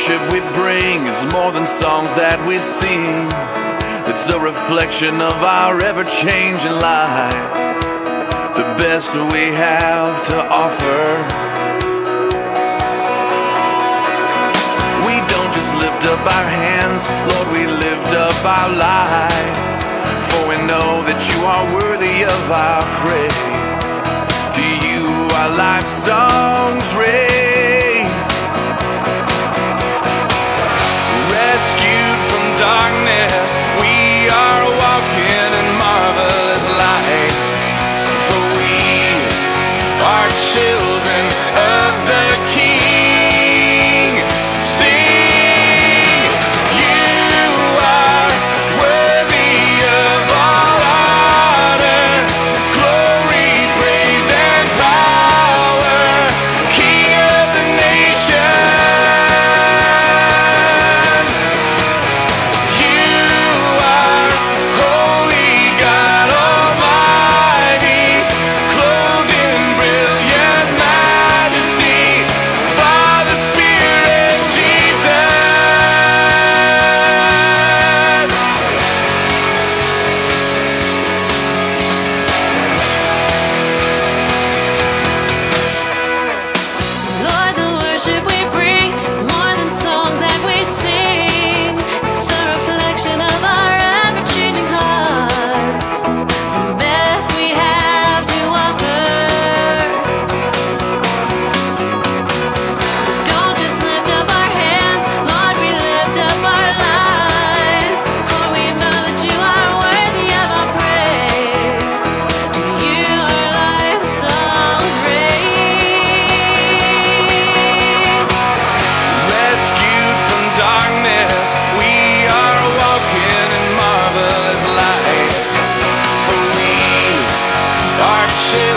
worship we bring is more than songs that we sing. It's a reflection of our ever changing lives, the best we have to offer. We don't just lift up our hands, Lord, we lift up our lives. For we know that you are worthy of our praise. To you our life songs raise. shit.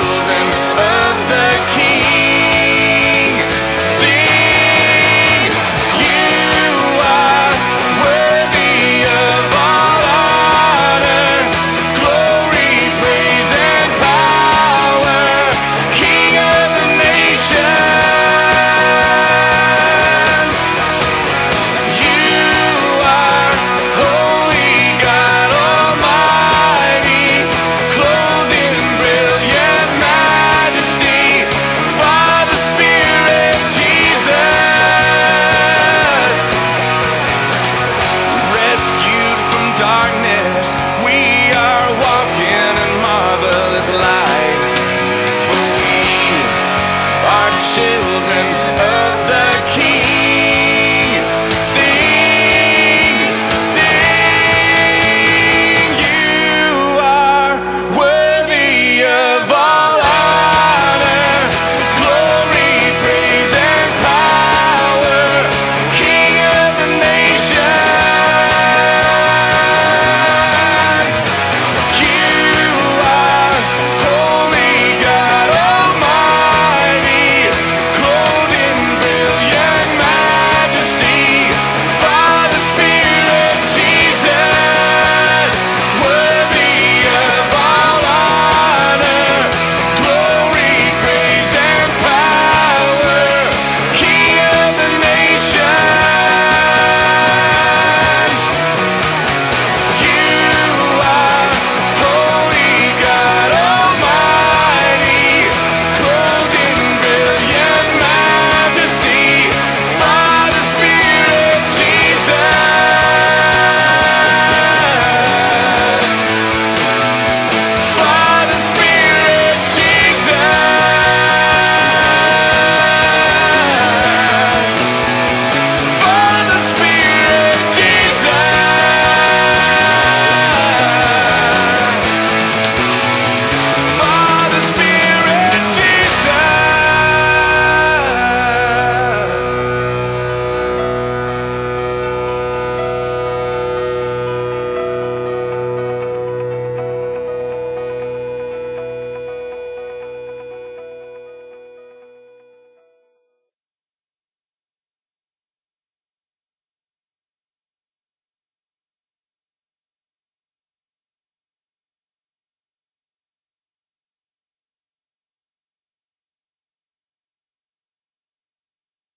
shit